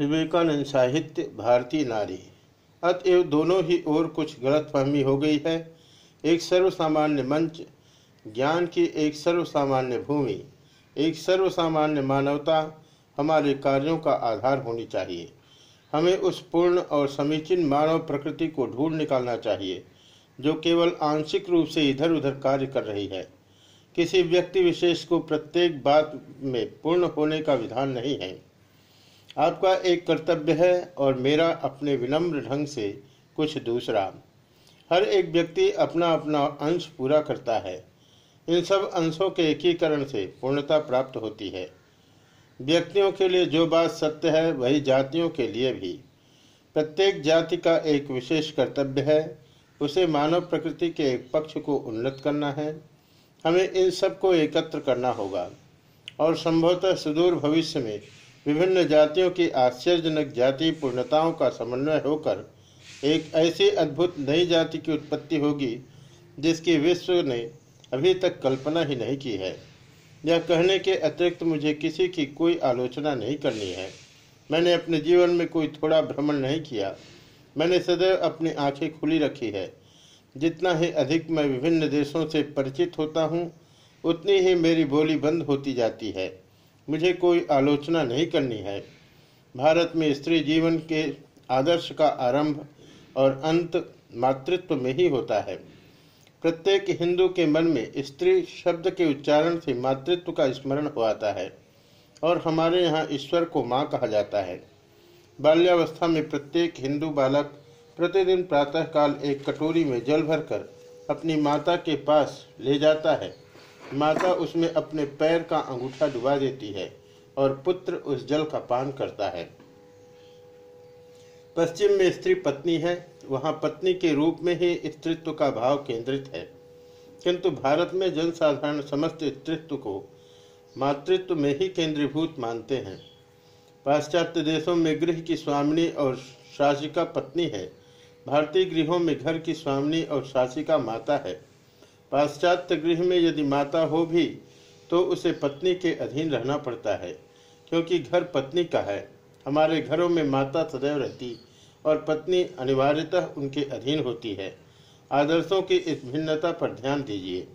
विवेकानंद साहित्य भारतीय नारी। अतएव दोनों ही ओर कुछ गलतफहमी हो गई है। एक सर्वसामान्य मंच, ज्ञान की एक सर्वसामान्य भूमि, एक सर्वसामान्य मानवता हमारे कार्यों का आधार होनी चाहिए। हमें उस पूर्ण और समीचीन मानव प्रकृति को ढूंढ निकालना चाहिए, जो केवल आंशिक रूप से इधर उधर कार्य कर रही है। किसी व्यक्ति विशेष को प्रत्येक बात में पूर्ण होने का विधान नहीं है। आपका एक कर्तव्य है और मेरा अपने विनम्र ढंग से कुछ दूसरा। हर एक व्यक्ति अपना अपना अंश पूरा करता है। इन सब अंशों के एकीकरण से पूर्णता प्राप्त होती है। व्यक्तियों के लिए जो बात सत्य है, वही जातियों के लिए भी। प्रत्येक जाति का एक विशेष कर्तव्य है। उसे मानव प्रकृति के एक पक्ष को उन्नत करना है। हमें इन सबको एकत्र करना होगा और संभवतः सुदूर भविष्य में विभिन्न जातियों की आश्चर्यजनक जाति पूर्णताओं का समन्वय होकर एक ऐसी अद्भुत नई जाति की उत्पत्ति होगी, जिसकी विश्व ने अभी तक कल्पना ही नहीं की है। यह कहने के अतिरिक्त मुझे किसी की कोई आलोचना नहीं करनी है। मैंने अपने जीवन में कोई थोड़ा भ्रमण नहीं किया। मैंने सदैव अपनी आँखें खुली रखी है। जितना ही अधिक मैं विभिन्न देशों से परिचित होता हूँ, उतनी ही मेरी बोली बंद होती जाती है। मुझे कोई आलोचना नहीं करनी है। भारत में स्त्री जीवन के आदर्श का आरंभ और अंत मातृत्व में ही होता है। प्रत्येक हिंदू के मन में स्त्री शब्द के उच्चारण से मातृत्व का स्मरण हो आता है और हमारे यहाँ ईश्वर को माँ कहा जाता है। बाल्यावस्था में प्रत्येक हिंदू बालक प्रतिदिन प्रातःकाल एक कटोरी में जल भरकर अपनी माता के पास ले जाता है। माता उसमें अपने पैर का अंगूठा डुबा देती है और पुत्र उस जल का पान करता है। पश्चिम में स्त्री पत्नी है, वहाँ पत्नी के रूप में ही स्त्रीत्व का भाव केंद्रित है। किंतु भारत में जनसाधारण समस्त स्त्रीत्व को मातृत्व में ही केंद्रीभूत मानते हैं। पाश्चात्य देशों में गृह की स्वामिनी और शासिका पत्नी है। भारतीय गृहों में घर की स्वामिनी और शासिका माता है। पाश्चात्य गृह में यदि माता हो भी तो उसे पत्नी के अधीन रहना पड़ता है, क्योंकि घर पत्नी का है। हमारे घरों में माता सदैव रहती और पत्नी अनिवार्यतः उनके अधीन होती है। आदर्शों की इस भिन्नता पर ध्यान दीजिए।